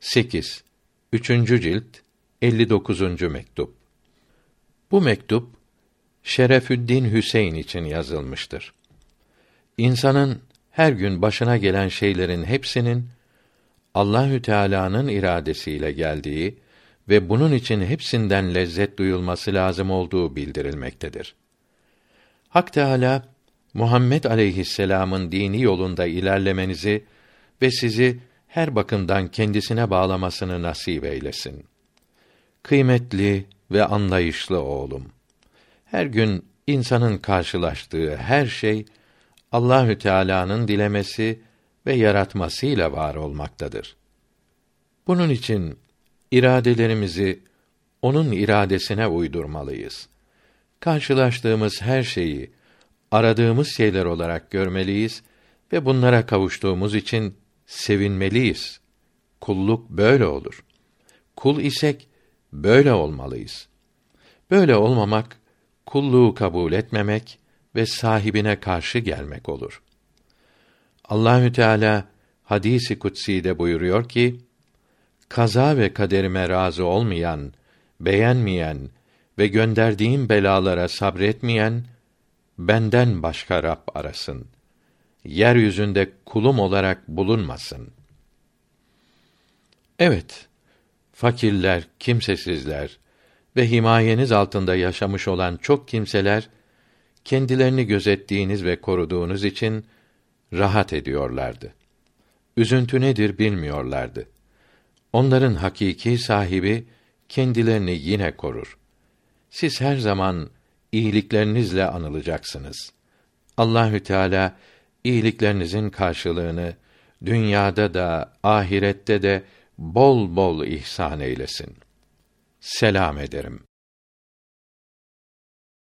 8. 3. cilt 59. mektup. Bu mektup Şerefüddin Hüseyin için yazılmıştır. İnsanın her gün başına gelen şeylerin hepsinin Allahü Teala'nın iradesiyle geldiği ve bunun için hepsinden lezzet duyulması lazım olduğu bildirilmektedir. Hak Teala Muhammed aleyhisselam'ın dini yolunda ilerlemenizi ve sizi her bakımdan kendisine bağlamasını nasip eylesin. Kıymetli ve anlayışlı oğlum. Her gün insanın karşılaştığı her şey Allahü Teala'nın dilemesi ve yaratmasıyla var olmaktadır. Bunun için iradelerimizi onun iradesine uydurmalıyız. Karşılaştığımız her şeyi aradığımız şeyler olarak görmeliyiz ve bunlara kavuştuğumuz için sevinmeliyiz. Kulluk böyle olur. Kul isek böyle olmalıyız. Böyle olmamak kulluğu kabul etmemek ve sahibine karşı gelmek olur. Allahü Teala hadisi kutsi'de buyuruyor ki: Kaza ve kaderime razı olmayan, beğenmeyen ve gönderdiğim belalara sabretmeyen benden başka Rab arasın. Yeryüzünde kulum olarak bulunmasın. Evet, fakirler, kimsesizler ve himayeniz altında yaşamış olan çok kimseler kendilerini gözettiğiniz ve koruduğunuz için rahat ediyorlardı. Üzüntü nedir bilmiyorlardı. Onların hakiki sahibi kendilerini yine korur. Siz her zaman iyiliklerinizle anılacaksınız. Allahü Teala iyiliklerinizin karşılığını dünyada da ahirette de bol bol ihsan eylesin. Selam ederim.